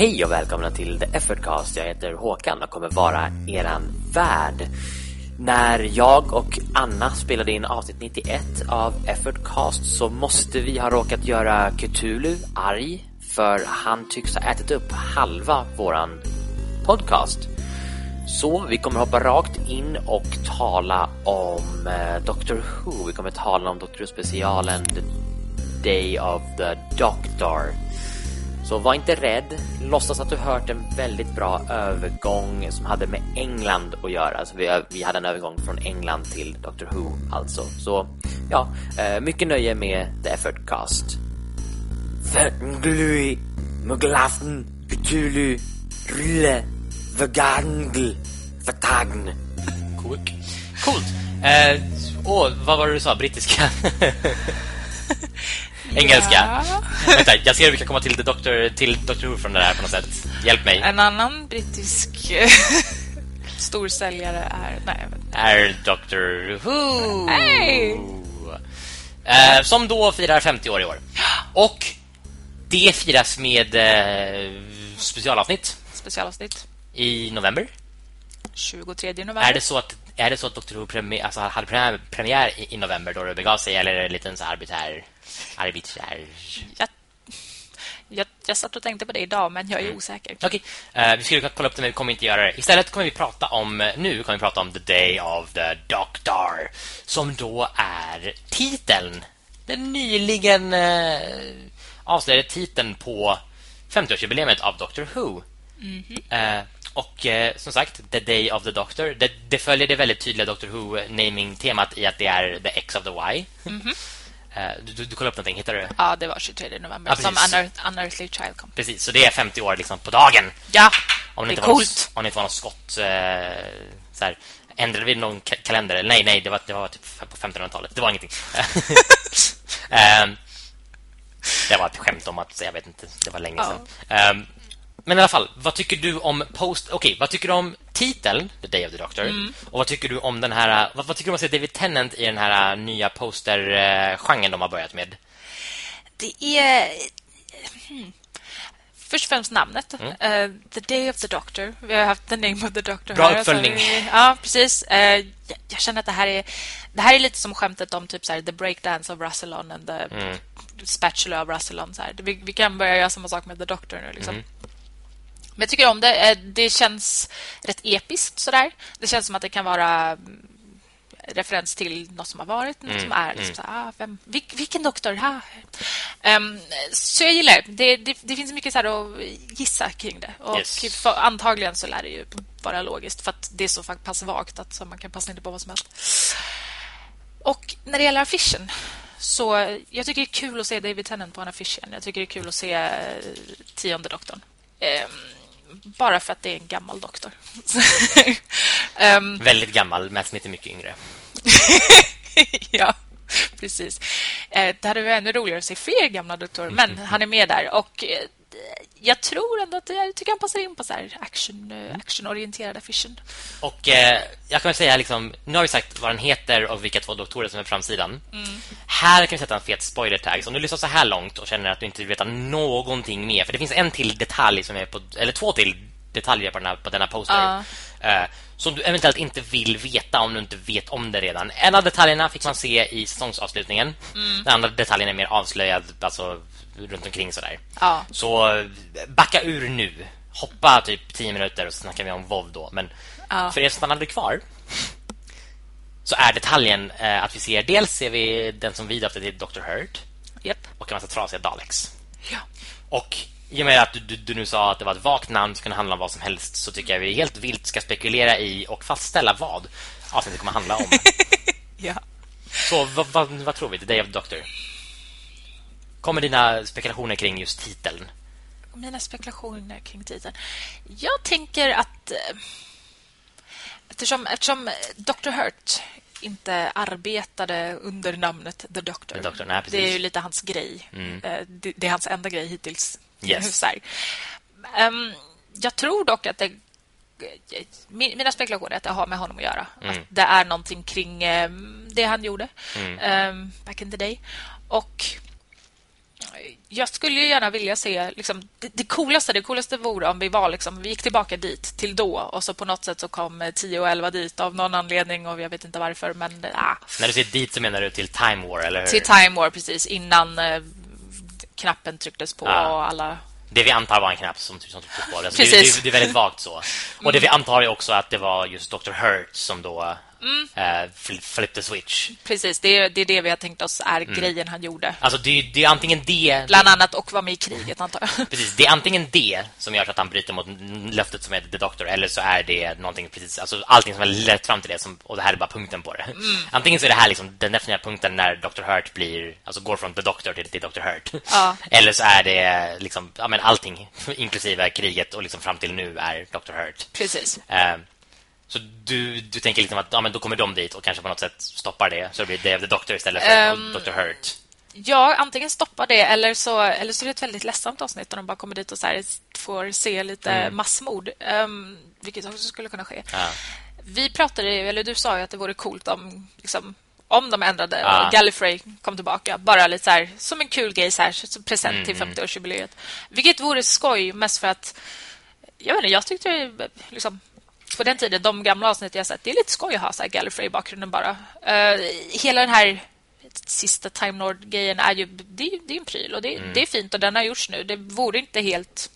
Hej och välkomna till The Effortcast. Jag heter Håkan och kommer vara eran värd. När jag och Anna spelade in avsnitt 91 av Effortcast så måste vi ha råkat göra Cthulhu arg för han tycks ha ätit upp halva våran podcast. Så vi kommer hoppa rakt in och tala om eh, Doctor Who. Vi kommer tala om Doctor Who-specialen The Day of the Doctor. Så var inte rädd. Låtsas att du hört en väldigt bra övergång som hade med England att göra. Alltså vi, vi hade en övergång från England till Doctor Who alltså. Så ja, eh, mycket nöje med The Effort Cast. Fertenglui, Muglaften, Cthulhu, Rille, Vagangl, Vertagn. Coolt. Coolt. Eh, åh, vad var det du sa? Brittiska? Engelska. Ja. Vänta, jag ser hur vi kan komma till, the Doctor, till Doctor Who från det här på något sätt. Hjälp mig. En annan brittisk storsäljare är... Nej. Är Doctor Who. Hej! Eh, som då firar 50 år i år. Och det firas med eh, specialavsnitt specialavsnitt. i november. 23 november. Är det så att är det så att Doctor Who premiär, alltså hade premiär, premiär i, i november då det begav sig eller är det en liten så här arbitär arbitär Jag, jag, jag satt och tänkte på det idag, men jag är osäker. Okej, eh, vi skulle kolla upp det men vi kommer inte göra det. Istället kommer vi prata om eh, nu kommer vi prata om The Day of the Doctor som då är titeln. Den nyligen eh, avslöjade titeln på 50-årsjubileet av Doctor Who. Eh, och eh, som sagt, The Day of the Doctor. Det, det följer det väldigt tydliga Doctor Who-naming-temat i att det är The X of the Y. Eh, du, du, du kollar upp någonting, hittar du? Ja, det var 23 november. Ja, som. Unearth, Unearthly Child kom. Precis, så det är 50 år liksom på dagen. Ja, Om det det, är coolt. någon, om det inte var någon skott eh, så här, ändrade vi någon ka- kalender nej nej det var det var typ på 1500-talet. Det var ingenting. Ehm, det var ett skämt om att jag vet inte, det var länge Ja. sedan. Ehm, men i alla fall, vad tycker du om post Okej, vad tycker du om titeln The Day of the Doctor? Mm. Och vad tycker du om den här vad, vad tycker du om att se David Tennant i den här nya poster-genren de har börjat med? det är... Hmm. Först och främst namnet. Eh, the Day of the Doctor. Vi har haft The Name of the Doctor. Bra här, uppföljning. så vi- Ja, precis. Eh, jag, jag känner att det här är... Det här är lite som skämtet om typ så här, The Breakdance of Rassilon and the Spatula of Rassilon. Så här. Vi, vi kan börja göra samma sak med The Doctor nu. Liksom. Men jag tycker om det. Eh, Det känns rätt episkt sådär. Det känns som att det kan vara mm, referens till något som har varit, något som är. Liksom så här, ah, vem, vil, vilken doktor? Ah. Ehm, så jag gillar det. Det, det. det finns mycket så att gissa kring det. Och Yes. för, antagligen så lär det ju vara logiskt för att det är så pass vagt att så man kan passa inte på vad som helst. Och när det gäller affischen så jag tycker det är kul att se David Tennant på en affisch igen. Jag tycker det är kul att se eh, tionde doktorn. Ehm, bara för att det är en gammal doktor. Ehm, Väldigt gammal, Matt Smith är mycket yngre. ja, precis. Eh, det hade varit ännu roligare att se fler gamla doktorer, men han är med där. Och eh, jag tror ändå att jag tycker han passar in på så här action, eh, actionorienterad affischen. Och eh, jag kan väl säga liksom, nu har vi sagt vad den heter och vilka två doktorer som är på framsidan. Här kan vi sätta en fet spoiler tag. Så om du lyssnar så här långt och känner att du inte vill veta någonting mer, för det finns en till detalj som är på eller två till detaljer på den här, på denna poster. Eh, som du eventuellt inte vill veta om du inte vet om det redan. En av detaljerna fick man se i säsongsavslutningen. Den andra detaljen är mer avslöjad alltså runt omkring sådär. Ja. Så eh, backa ur nu. Hoppa typ 10 minuter och så snackar vi om WoW då. Men Ja. för er som stannade kvar så är detaljen eh, att vi ser dels ser vi den som vi döpte till Dr. Hurt Japp. och en massa trasiga Daleks. Ja. Och i och med att du, du, nu sa att det var ett vagt namn som kunde handla om vad som helst så tycker jag vi helt vilt ska spekulera i och fastställa vad avsnittet kommer handla om. ja. så vad, vad, vad tror vi? The Day of the Doctor? Kommer dina spekulationer kring just titeln? Mina spekulationer kring titeln. Jag tänker att eh, eftersom, eftersom Dr. Hurt inte arbetade under namnet The Doctor. The Doctor, nej, det är ju lite hans grej. Eh, Det, det är hans enda grej hittills. Yes. Här. Ehm, jag tror dock att det min- mina spekulationer är att det har med honom att göra. Att det är någonting kring ehm, det han gjorde ehm, back in the day. Och jag skulle ju gärna vilja se liksom, det, det, coolaste, det coolaste vore om vi var liksom, vi gick tillbaka dit till då och så på något sätt så kom 10 och 11 dit av någon anledning och jag vet inte varför men ah. När du säger dit så menar du till Time War eller hur? Till Time War precis innan eh, knappen trycktes på ah. och alla det vi antar var en knapp som, som trycktes på. Alltså, det, det, det, är väldigt vagt så. Och det vi antar är också att det var just Dr. Hurt som då mm. uh, flip the switch. Precis, det är, det är det vi har tänkt oss är mm. grejen han gjorde. Alltså det, det är antingen det... Bland annat och var med i kriget antar jag. Precis, det är antingen det som gör att han bryter mot löftet som är The Doctor eller så är det någonting precis, alltså allting som har lett fram till det som, och det här är bara punkten på det. Mm. Antingen så är det här liksom den definitiva punkten när Dr. Hurt blir, alltså går från The Doctor till, till Dr. Hurt. Ja. eller så är det liksom, ja men allting inklusive kriget och liksom fram till nu är Dr. Hurt. Precis. Uh, så du, du tänker liksom att ja, men då kommer de dit och kanske på något sätt stoppar det. Så det blir Day of the Doctor istället för um, Dr. Hurt. Ja, antingen stoppar det eller så, eller så är det ett väldigt ledsamt avsnitt där de bara kommer dit och så här, får se lite mm. massmord. Um, vilket också skulle kunna ske. Ja. Vi pratade, eller du sa ju att det vore coolt om liksom, om de ändrade och Gallifrey kom tillbaka. Bara lite så här, som en kul grej så här, som present mm. till 50-årsjubileet. Vilket vore skoj mest för att jag vet inte, jag tyckte liksom på den tiden, de gamla avsnitt jag sett, det är lite skoj att ha så här Gallifrey i bakgrunden bara. Uh, hela den här sista Time Lord-grejen är ju det, det är en pryl och det, mm. det är fint och den har gjorts nu. Det vore inte helt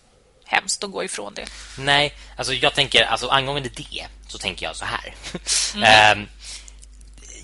hemskt att gå ifrån det. Nej, alltså jag tänker alltså angående det så tänker jag så här. Mm. um,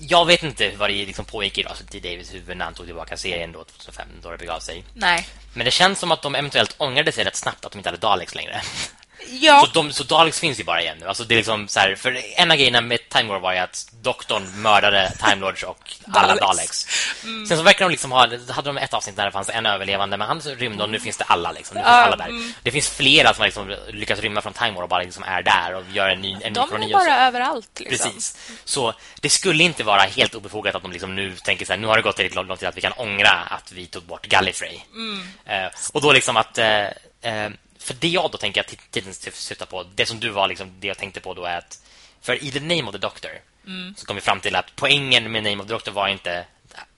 jag vet inte vad det liksom pågick i alltså, Davids huvud när han tog tillbaka serien då 2005 då det begav sig. Nej. Men det känns som att de eventuellt ångrade sig rätt snabbt att de inte hade Daleks längre. Ja. Så, de, så Daleks finns ju bara igen nu. Alltså det är liksom så här, för en av grejerna med Time War var ju att doktorn mördade Time Lords och alla Daleks. Mm. Sen så verkar de liksom ha hade de ett avsnitt där det fanns en överlevande men han rymde och nu finns det alla liksom. Nu finns alla där. Mm. Det finns flera som liksom lyckats rymma från Time War och bara liksom är där och gör en ny en De är bara överallt liksom. Precis. Så det skulle inte vara helt obefogat att de liksom nu tänker så här, nu har det gått tillräckligt lång tid att vi kan ångra att vi tog bort Gallifrey. Mm. Uh, och då liksom att uh, uh, för det jag då tänker att tiden syftar på, det som du var liksom, det jag tänkte på då är att för i The Name of the Doctor mm. så kom vi fram till att poängen med Name of the Doctor var inte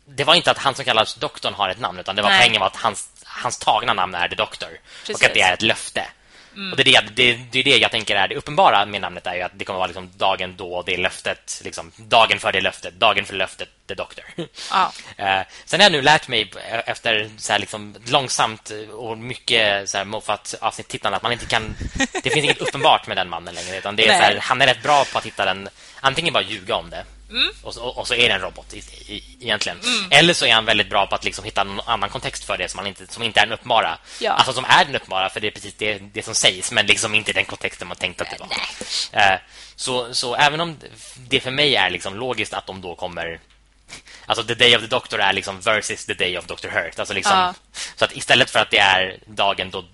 det var inte att han som kallas doktorn har ett namn utan det var Nej. poängen var att hans, hans tagna namn är The Doctor Precis. och att det är ett löfte. Mm. Och det är det, det, det är det jag tänker är det uppenbara med namnet är ju att det kommer vara liksom dagen då det löftet liksom dagen för det löftet, dagen för löftet The Doctor. Ja. uh, sen har jag nu lärt mig efter så här liksom långsamt och mycket så här moffat avsnitt tittande att man inte kan det finns inget uppenbart med den mannen längre utan det är så här, han är rätt bra på att hitta den antingen bara ljuga om det Mm. Och, och, och, så är det en robot i, i, egentligen. Mm. Eller så är han väldigt bra på att liksom hitta någon annan kontext för det som, inte, som inte är en uppmara. Ja. Alltså som är den uppmara, för det är precis det, det som sägs, men liksom inte den kontexten man tänkte att det var. Uh, så, så även om det för mig är liksom logiskt att de då kommer... Alltså The Day of the Doctor är liksom versus The Day of Dr. Hurt. Alltså liksom, ja. Så att istället för att det är dagen då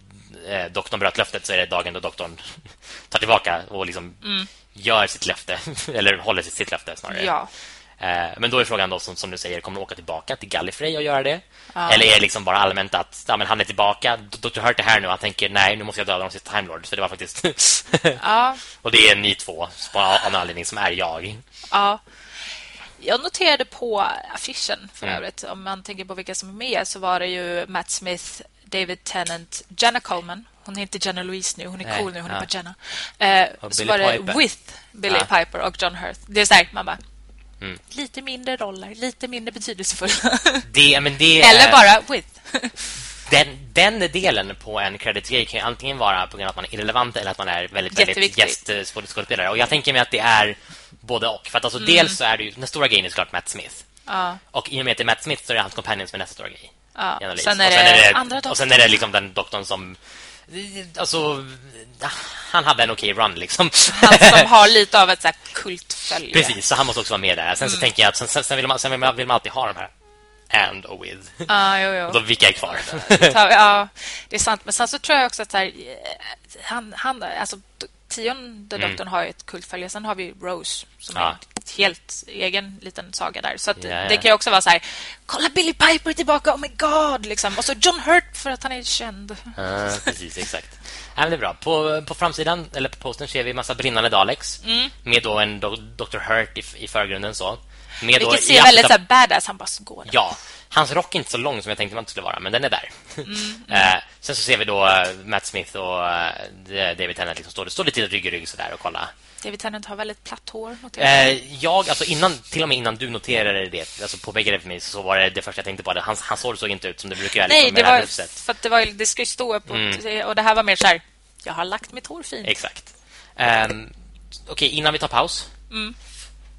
eh, doktorn bröt löftet så är det dagen då doktorn tar tillbaka och liksom mm gör sitt löfte eller håller sitt, sitt löfte snarare. Ja. Eh, men då är frågan då som, som du säger kommer du åka tillbaka till Gallifrey och göra det? Ja. Eller är det liksom bara allmänt att ja, men han är tillbaka, Dr. Hurt det här nu han tänker nej nu måste jag döda de sista Time Lords för det var faktiskt ja. och det är ni två av en anledning som är jag. Ja. Jag noterade på affischen för mm. övrigt om man tänker på vilka som är med så var det ju Matt Smith, David Tennant, Jenna Coleman hon heter Jenna Louise nu. Hon är Nej, cool nu. Hon ja. är bara Jenna. Eh, så var det Piper. With Billy ja. Piper och John Hurt. Det är så här, man bara... Mm. Lite mindre roller, lite mindre betydelsefulla. Det, men det Eller bara with. den, den delen på en credit kan antingen vara på grund av att man är irrelevant eller att man är väldigt, väldigt gästskådespelare. Och jag tänker mig att det är både och. För att alltså, mm. dels så är det ju, den stora grejen är såklart Matt Smith. Ja. Och i och med att det är Matt Smith så är det hans companions med nästa stora grej. Ja. Sen är, och sen är det, andra doktorn. Och sen är det liksom den doktorn som alltså han hade en okej okay run liksom. Han som har lite av ett så här kultfölje. Precis, så han måste också vara med där. Sen mm. så tänker jag att sen, sen, vill man, sen vill man, vill man alltid ha de här and och with. Ah, jo, jo. Då vilka är kvar? ja, det är sant. Men sen så tror jag också att här, han, han, alltså tionde mm. doktorn har ett kultfölje. Sen har vi Rose som ja. är helt egen liten saga där. Så ja. det kan ju också vara så här, kolla Billy Piper tillbaka, oh my god liksom. Och så John Hurt för att han är känd. Ja, precis, exakt. Ja, det är bra. På, på framsidan eller på posten ser vi en massa brinnande Daleks mm. med då en do Dr. Hurt i, i förgrunden så. Med Vilket ser väldigt så badass han bara går. Ja. Hans rock är inte så lång som jag tänkte man skulle vara, men den är där. Mm, eh, sen så ser vi då eh, Matt Smith och eh, David Tennant liksom står, står lite rygg i rygg sådär och kolla. David Tennant har väldigt platt hår. Eh, jag, alltså innan, till och med innan du noterade det, alltså påpekade det för mig, så var det det första jag tänkte på. Det. Hans, hans hår såg inte ut som det brukar göra. Nej, liksom, det med var huset. för det, var, det ska ju stå upp och, Mm. och det här var mer så här, jag har lagt mitt hår fint. Exakt. Um, Okej, innan vi tar paus. Mm.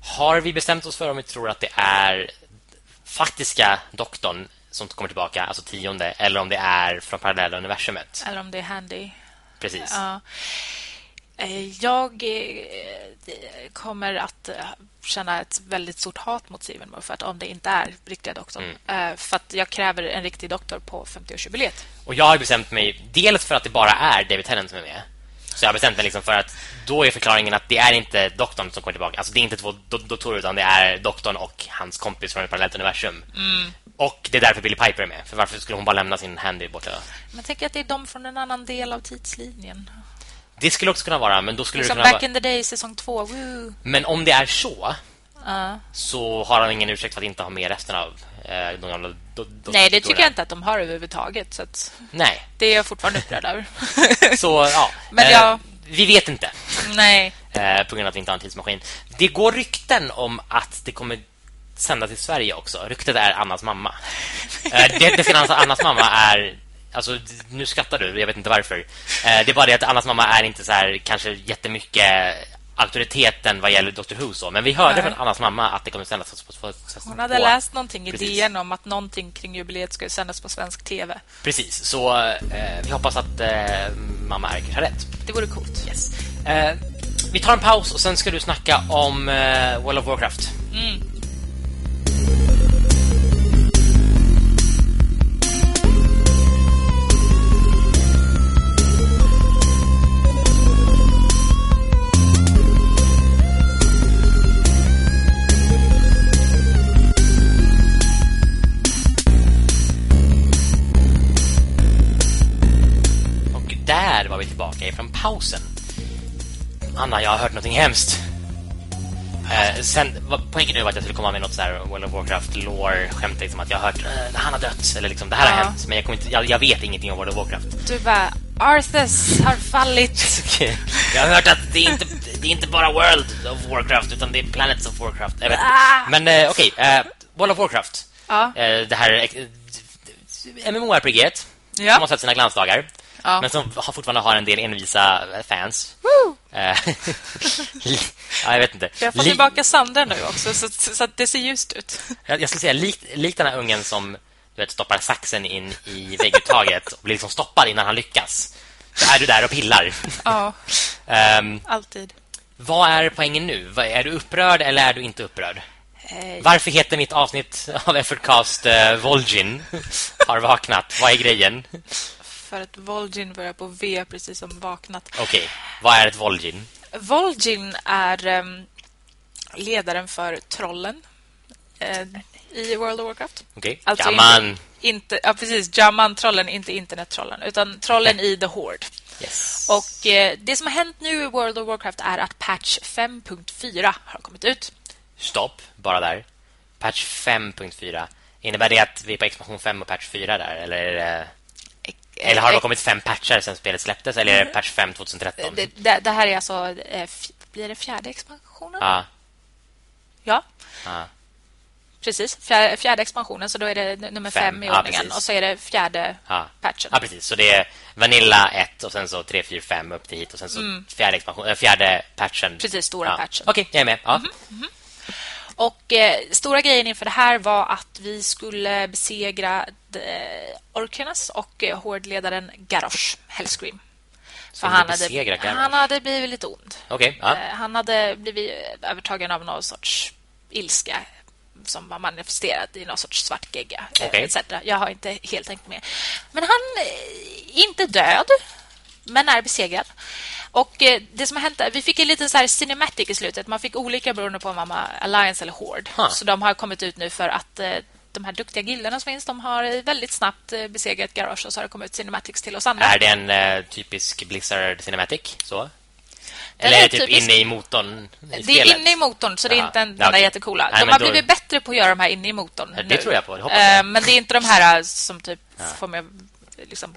Har vi bestämt oss för om vi tror att det är faktiska doktorn som kommer tillbaka, alltså tionde, eller om det är från parallella universumet? Eller om det är handy. Precis. Ja. Eh, Jag eh, kommer att eh, känna ett väldigt stort hat mot Steven Moffat om det inte är riktiga doktorn. Mm. För att jag kräver en riktig doktor på 50-årsjubileet. Och jag har bestämt mig dels för att det bara är David Tennant som är med. Så jag har bestämt mig liksom för att då är förklaringen att det är inte doktorn som kommer tillbaka. Alltså det är inte två do doktorer utan det är doktorn och hans kompis från ett parallellt universum. Och det är därför Billy Piper är med. För varför skulle hon bara lämna sin handy borta? Men jag tänker att det är de från en annan del av tidslinjen. Det skulle också kunna vara, men då skulle Liksom det kunna back vara... in the day, säsong två. Woo. Men om det är så Så har han ingen ursäkt för att inte ha med resten av eh, de gamla do- do- Nej, det tycker jag inte att de har överhuvudtaget. Så Nej. det är jag fortfarande upprörd över. Så, ja. Men eh, jag- Vi vet inte. Nej. Eh, på grund av att vi inte har en tidsmaskin. Det går rykten om att det kommer sända till Sverige också. Ryktet är Annas mamma. Eh, det, det finns Annas mamma är... Alltså, nu skrattar du, jag vet inte varför. Eh, det är bara det att Annas mamma är inte så här kanske jättemycket auktoriteten vad gäller Dr. Who så. Men vi hörde Nej. från Annas mamma att det kommer sändas på, på Hon hade på- läst någonting i Precis. DN om att någonting kring jubileet skulle sändas på svensk tv. Precis, så eh, vi hoppas att eh, mamma Erkers har rätt. Det vore coolt. Yes. Eh, vi tar en paus och sen ska du snacka om eh, World of Warcraft. Och där var vi tillbaka ifrån pausen. Anna, jag har hört någonting hemskt. Eh, sen, poängen nu var att jag skulle komma med något så här World of Warcraft lore skämt liksom att jag har hört eh, han har dött eller liksom det här har Ja. hänt men jag, inte, jag, jag vet ingenting om World of Warcraft. Du bara, Arthas har fallit. Okej. Jag har hört att det är inte det är inte bara World of Warcraft utan det är Planets of Warcraft. Jag vet. Ah. Men eh, okej, eh, World of Warcraft. Ja. Eh, det här eh, MMORPG Ja. som har sett sina glansdagar. Ja. Men som har fortfarande har en del envisa eh, fans. Eh, ja, jag vet inte. Jag får Li- tillbaka Sander nu också, så, så att det ser ljust ut. jag, jag skulle säga likt, likt den här ungen som du vet, stoppar saxen in i vägguttaget och blir liksom stoppad innan han lyckas. Så är du där och pillar. Ja, Ehm, alltid. vad är poängen nu? Är du upprörd eller är du inte upprörd? Eh, Varför heter mitt avsnitt av Effortcast uh, Volgin? Har vaknat. Vad är grejen? För att Vol'jin börjar på V precis som vaknat. Okej, vad är ett Volgin? Vol'jin är ehm, ledaren för trollen eh, i World of Warcraft. Okej, Alltså Gaman. Inte, inte, ja, precis. Jaman-trollen, inte internettrollen, utan trollen i The Horde. Yes. Och eh, det som har hänt nu i World of Warcraft är att patch 5.4 har kommit ut. Stopp, bara där. Patch 5.4. Innebär det att vi är på expansion 5 och patch 4 där? Eller, är det- eller har det Eh, kommit fem patchar sen spelet släpptes? Eller är det patch 5 2013? det, det, det här är alltså... Eh, blir det fjärde expansionen? Ja, Ja, ja. precis. Fjärde, fjärde expansionen, så då är det nummer Fem, fem, i ja, ordningen. precis. och så är det fjärde Ja. patchen. ja, precis. Så det är Vanilla 1 och sen så 3, 4, 5 upp till hit och sen så fjärde, expansion, äh, fjärde patchen. Mm. Precis, stora ja. patchen. Okej, jag är med. Ja. Och eh, stora grejen inför det här var att vi skulle besegra eh, Orkenas och eh, hårdledaren Garrosh Hellscream. För han hade, han hade blivit lite ond. Okej, ja. Eh, Han hade blivit övertagen av någon sorts ilska som var manifesterad i någon sorts svart gegga. eh, Okej. etc. Jag har inte helt tänkt med. Men han är inte död, men är besegrad. Och eh, det som har hänt vi fick en liten så här cinematic i slutet. Man fick olika beroende på om man var Alliance eller Horde. Huh. Så de har kommit ut nu för att eh, de här duktiga gilderna som finns, de har väldigt snabbt eh, besegrat Garage och så har det kommit ut cinematics till oss andra. Är det en eh, typisk Blizzard Cinematic? Så? Eller är det typ, inne i motorn? I det är inne i motorn, så det är inte en, den där jättecoola. Nej, de har blivit bättre på att göra de här inne i motorn. Ja, det tror jag på, det jag. Men det är inte de här som typ ja. får mig liksom,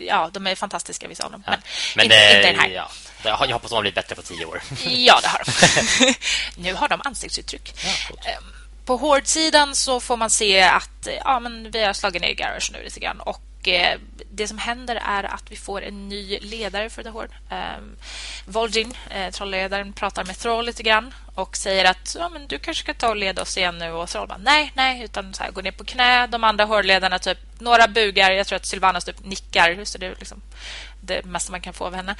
ja, de är fantastiska vissa av dem. Men, men inte, det, inte den här. Ja. Jag hoppas att de har blivit bättre på tio år. Ja, det har de. nu har de ansiktsuttryck. Ja, ehm, på Horde-sidan så får man se att ja, men vi har slagit ner Garage nu lite grann. Och och eh, det som händer är att vi får en ny ledare för The Horde. Um, Vol'jin, eh, trollledaren, pratar med Troll lite grann och säger att ja, men du kanske ska ta och leda oss igen nu. Och Troll bara nej, nej, utan så här, går ner på knä. De andra Horde-ledarna typ några bugar. Jag tror att Sylvanas typ nickar. Så det är liksom det mesta man kan få av henne.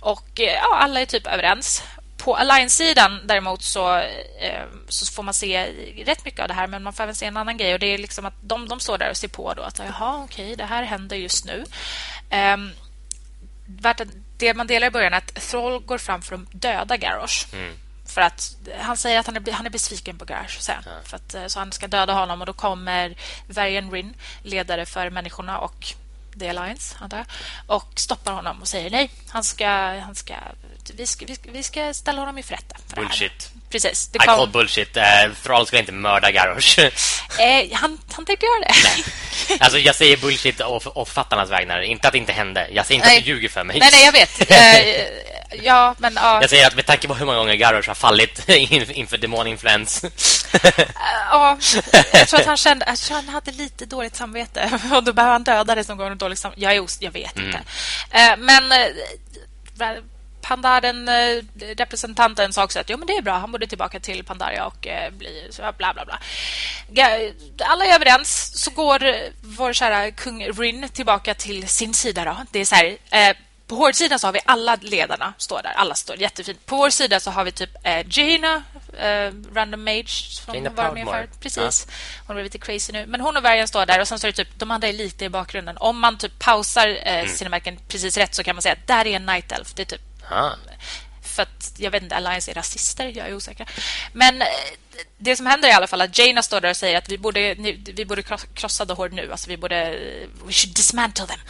Och eh, ja, alla är typ överens. På Alliance-sidan däremot så, eh, så får man se rätt mycket av det här men man får även se en annan grej och det är liksom att de, de står där och ser på då att jaha, okej, okay, det här händer just nu. Eh, det man delar i början är att Thrall går fram för att döda Garrosh. Mm. För att han säger att han är, han är besviken på Garrosh sen. Ja. För att, eh, så han ska döda honom och då kommer Varian Rin, ledare för människorna och The Alliance, antar jag, och stoppar honom och säger nej, han ska, han ska vi ska, vi ska ställa honom i rätta. Bullshit. Precis. Det kom... I call bullshit. Uh, Thrall ska inte mörda Garrosh. eh, han, han tänkte göra det. Nej. Alltså, jag säger bullshit och, och fattarnas vägnar. Inte att det inte hände. Jag säger inte nej. att du ljuger för mig. Nej, nej, jag vet. uh, ja, men... Uh... Jag säger att med tanke på hur många gånger Garrosh har fallit inför demoninfluens. Ja, jag tror att han kände jag tror han hade lite dåligt samvete. Och då behöver han döda det som går dåligt samvete. Jag, jag vet mm. inte. Men Pandaren, eh, sa också att jo, men det är bra, han borde tillbaka till Pandaria och eh, bli så bla bla bla. Alla är överens, så går vår kära kung Rin tillbaka till sin sida. Då. Det är så här, eh, på Horde-sidan så har vi alla ledarna står där. Alla står jättefint. På vår sida så har vi typ eh, Jaina, eh, Random Mage som Jaina var med för. Precis. Ja. Hon är lite crazy nu. Men hon och Varian står där och sen står det typ de andra är lite i bakgrunden. Om man typ pausar eh, mm. cinematiken precis rätt så kan man säga att där är en Night Elf. Det är typ För att, jag vet inte, Alliance är rasister, jag är osäker. Men eh, det som händer i alla fall att Jaina står där och säger att vi borde, vi borde krossa The Horde nu. Alltså vi borde... We should dismantle them.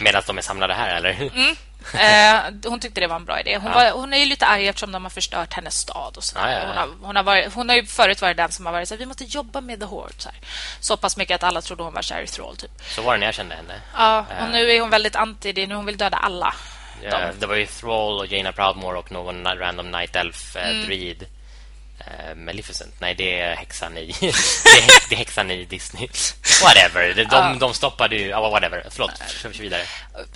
Medan de är samlade här, eller? Mm. Eh, hon tyckte det var en bra idé. Hon, ja. var, hon är ju lite arg eftersom de har förstört hennes stad. Och så ja, ja, hon, har, hon, har varit, hon har ju förut varit den som har varit så här, vi måste jobba med The Horde. Så, här. så pass mycket att alla trodde hon var Sherry Thrall. Typ. Så var det när jag kände henne. Ja, och uh. nu är hon väldigt anti det. Nu hon vill döda alla. Ja, det var ju Thrall och Jaina Proudmore och någon random Night Elf eh, mm. druid. Uh, Maleficent. Nej, det är häxan i det, är, det är häxan i Disney. Whatever. De, de, de stoppade ju... Oh, whatever. Förlåt, kör vidare.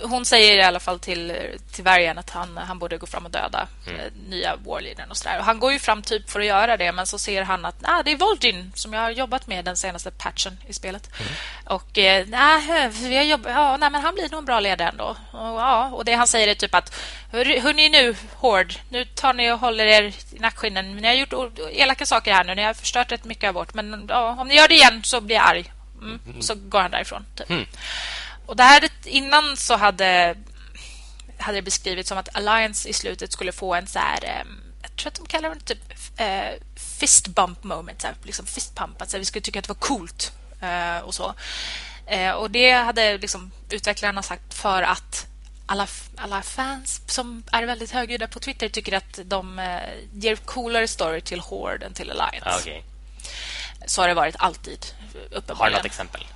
Hon säger i alla fall till, till Varian att han, han borde gå fram och döda mm. eh, nya Warleadern och sådär. Han går ju fram typ för att göra det, men så ser han att ah, det är Vol'jin som jag har jobbat med den senaste patchen i spelet. Mm. Och eh, nej, vi har jobbat, ja, nej, men han blir nog en bra ledare ändå. Och, ja, och det han säger är typ att hör, hörni nu, Horde, nu tar ni och håller er i nackskinnen. Ni har gjort elaka saker här nu, ni har förstört rätt mycket av vårt, men ja, om ni gör det igen så blir jag arg. Mm. Mm. Så går han därifrån. Typ. Mm. Och det här innan så hade hade det beskrivits som att Alliance i slutet skulle få en så här jag tror att de kallar det typ eh, fist bump moment, så här, liksom fist pump, att vi skulle tycka att det var coolt eh, och så. Eh, och det hade liksom utvecklarna sagt för att alla, alla fans som är väldigt högljudda på Twitter tycker att de eh, ger coolare story till Horde än till Alliance. Ah, okay. Så har det varit alltid, uppenbarligen. Har du något exempel?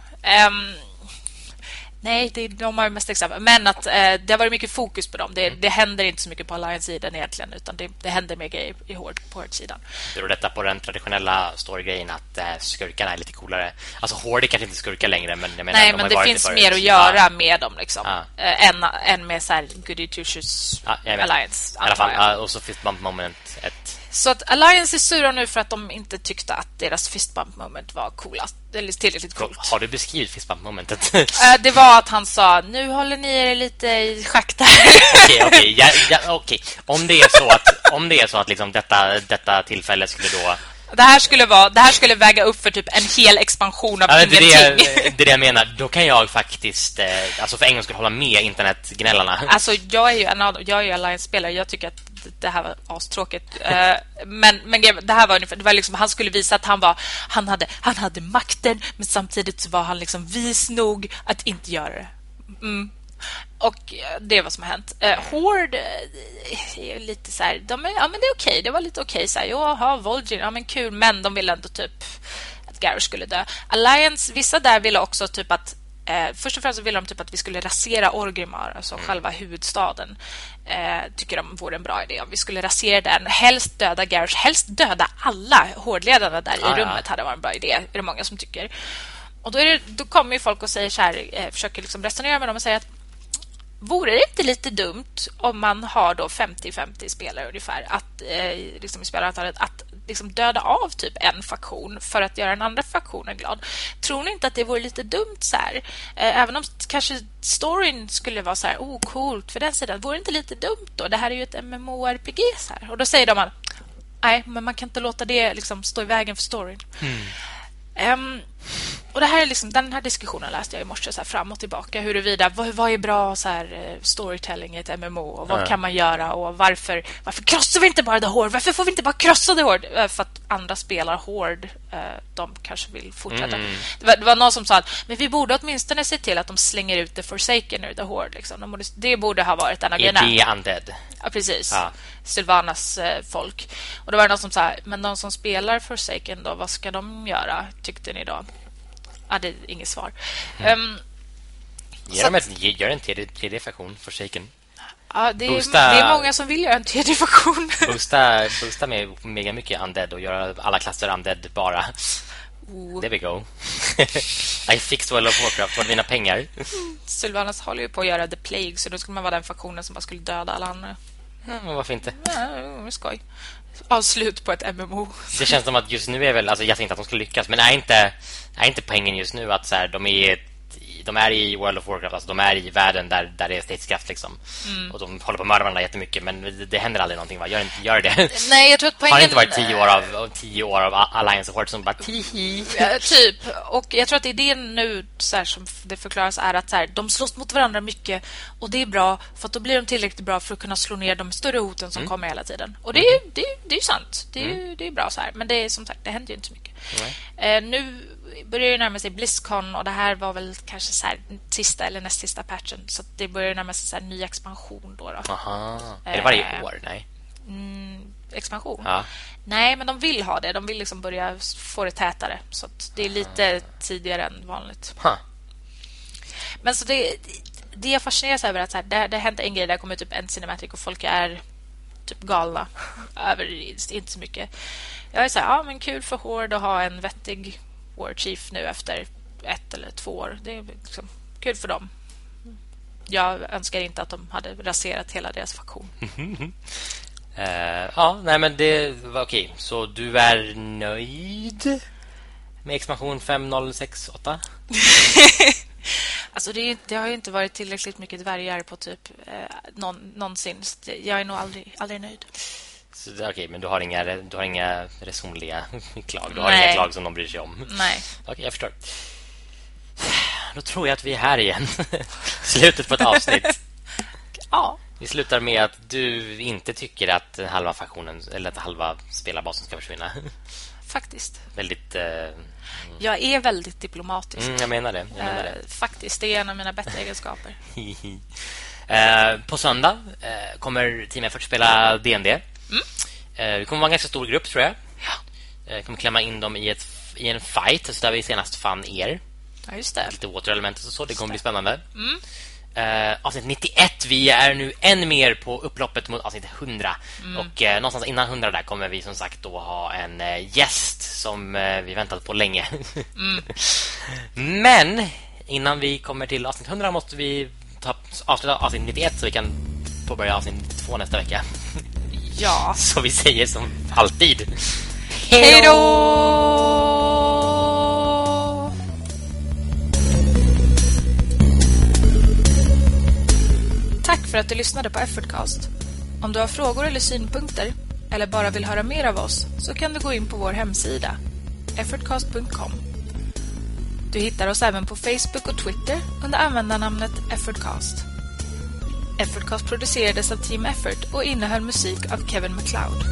Um, Nej, det, de har mest exempel. Men att eh, det har varit mycket fokus på dem. Det, mm. det händer inte så mycket på Alliance-sidan egentligen, utan det, det händer mer grejer i hård, på Horde-sidan. Beror detta på den traditionella story-grejen att eh, skurkarna är lite coolare? Alltså Horde kanske inte skurkar längre, men jag menar, Nej, de men det finns mer att göra med dem liksom. Ja. Eh, än, än med så här Goody Two-Shoes ja, Alliance. I alla fall, och så finns Bump Moment ett så att Alliance är sura nu för att de inte tyckte att deras fistbump moment var coolast. Eller tillräckligt coolt. Har du beskrivit fistbump momentet? Eh, det var att han sa, nu håller ni er lite i schack där. Okej, okej. Ja, ja, okay. Om det är så att, om det är så att liksom detta, detta tillfälle skulle då det här skulle vara det här skulle väga upp för typ en hel expansion av ja, ingenting. Det är det, det är det jag menar. Då kan jag faktiskt eh, alltså för en gång skulle hålla med internetgnällarna. Alltså jag är ju en av jag är ju Alliance spelare. Jag tycker att det här var astråkigt. uh, men men det här var ungefär det var liksom han skulle visa att han var han hade han hade makten men samtidigt var han liksom vis nog att inte göra det. Mm. Och eh, det är vad som har hänt. Eh, Horde eh, är lite så här, de är, ja men det är okej, det var lite okej så här, jaha, Vol'jin, ja men kul, men de ville ändå typ att Garrosh skulle dö. Alliance, vissa där ville också typ att Eh, först och främst ville de typ att vi skulle rasera Orgrimmar, alltså mm. själva huvudstaden. Eh, tycker de vore en bra idé. Om vi skulle rasera den, helst döda Garrosh, helst döda alla hårdledarna där ah, i rummet ja. hade varit en bra idé. är det många som tycker. Och då, det, då kommer ju folk och säger så här, eh, försöker liksom resonera med dem och säger att Vore det inte lite dumt om man har då 50-50 spelare ungefär att eh, liksom i spelarantalet att liksom döda av typ en faktion för att göra den andra faktionen glad. Tror ni inte att det vore lite dumt så här? Eh, även om kanske storyn skulle vara så här, oh coolt för den sidan. Vore det inte lite dumt då? Det här är ju ett MMORPG så här. Och då säger de att nej, men man kan inte låta det liksom stå i vägen för storyn. Mm. Um, och det här är liksom, Den här diskussionen läste jag i morse så här, fram och tillbaka. Huruvida, vad, vad är bra så här, eh, storytelling i ett MMO? Och vad ja. kan man göra? Och varför, varför krossar vi inte bara The Horde? Varför får vi inte bara krossa The Horde? Eh, för att andra spelar Horde. Eh, de kanske vill fortsätta. Mm. Det, var, det, var, någon som sa att men vi borde åtminstone se till att de slänger ut The Forsaken ur The Horde. Liksom. De borde, det borde ha varit en av grejerna. Är det Undead? Ja, precis. Ja. Sylvanas folk. Och då var det någon som sa, men de som spelar Forsaken då, vad ska de göra, tyckte ni då? Ja, det är inget svar. Mm. Um, gör, ett, gör en tredje faktion, Forsaken. Ja, det är, boosta, det är många som vill göra en tredje faktion. boosta, boosta med mega mycket undead och göra alla klasser undead bara. Oh. There we go. I fixed World of Warcraft för mina pengar. Sylvanas håller ju på att göra The Plague så då skulle man vara den faktionen som bara skulle döda alla andra. Ja, men varför inte? Ja, det är skoj. Avslut på ett MMO. Det känns som att just nu är väl alltså jag tänkte att de skulle lyckas men är inte är inte poängen just nu att så här, de är de är i World of Warcraft, alltså de är i världen där, där det är stridskraft liksom. Mm. Och de håller på att mörda varandra jättemycket men det, det händer aldrig någonting va? Gör, inte, gör det. Nej, jag tror att poängen... Har det inte varit tio år av, tio år av Alliance Horde som bara tihi? Ja, typ. Och jag tror att idén nu så här, som det förklaras är att så här, de slåss mot varandra mycket och det är bra för att då blir de tillräckligt bra för att kunna slå ner de större hoten som mm. kommer hela tiden. Och det är, mm. det, det är sant. Det är, mm. det är bra så här. Men det är som sagt, det händer ju inte så mycket. Eh, nu börjar ju närma sig Blizzcon och det här var väl kanske så här sista eller näst sista patchen så det börjar närma sig så här ny expansion då. då. Aha. Är det varje eh, år? Nej. Mm, expansion? Ja. Nej, men de vill ha det. De vill liksom börja få det tätare så det är lite Aha. tidigare än vanligt. Huh. Men så det det jag fascineras över att så här, det, det hände en grej där kom ut typ en cinematic och folk är typ galna över inte så mycket. Jag är så här, ja men kul för Horde att ha en vettig War Chief nu efter ett eller två år. Det är liksom kul för dem. Jag önskar inte att de hade raserat hela deras faktion. uh, ja, nej men det var okej. Så du är nöjd med expansion 5068? alltså det, det, har ju inte varit tillräckligt mycket dvärgar på typ eh, någon, någonsin. Jag är nog aldrig, aldrig nöjd. Okej, okay, men du har inga, du har inga resonliga klag. Du har Nej. inga klag som de bryr sig om. Nej. Okej, okay, jag förstår. Då tror jag att vi är här igen. Slutet på ett avsnitt. ja. Vi slutar med att du inte tycker att halva faktionen eller att halva spelarbasen ska försvinna. Faktiskt. Väldigt eh... Jag är väldigt diplomatisk. Mm, jag menar det. Jag menar det. Eh, faktiskt, det är en av mina bättre egenskaper. eh, på söndag eh, kommer Team Effort spela D&D. Mm. Eh, vi kommer vara en ganska stor grupp tror jag. Ja. Eh, kommer klämma in dem i, ett, i en fight så där vi senast fann er. Ja, just det. Lite water och så. Det kommer bli spännande. Mm. Uh, avsnitt 91. Vi är nu än mer på upploppet mot avsnitt 100. Mm. Och uh, någonstans innan 100 där kommer vi som sagt då ha en uh, gäst som vi väntat på länge. mm. Men innan vi kommer till avsnitt 100 måste vi ta avsluta avsnitt 91 så vi kan påbörja avsnitt 92 nästa vecka. Ja. Så vi säger som alltid. Hej då! Tack för att du lyssnade på Effortcast. Om du har frågor eller synpunkter eller bara vill höra mer av oss så kan du gå in på vår hemsida effortcast.com. Du hittar oss även på Facebook och Twitter under användarnamnet Effortcast. Effortcast producerades av Team Effort och innehöll musik av Kevin MacLeod.